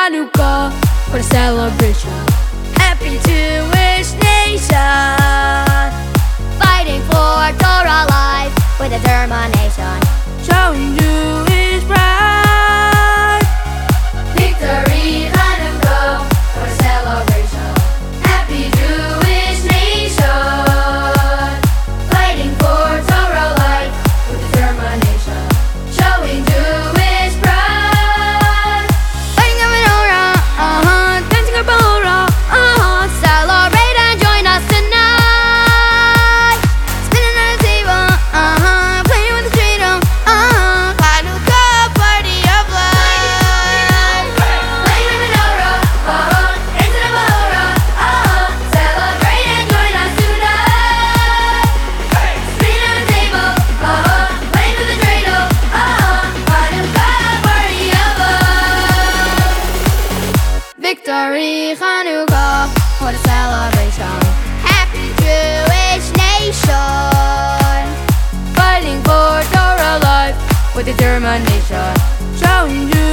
Hanukkah, what a celebration. For with determination. Showing you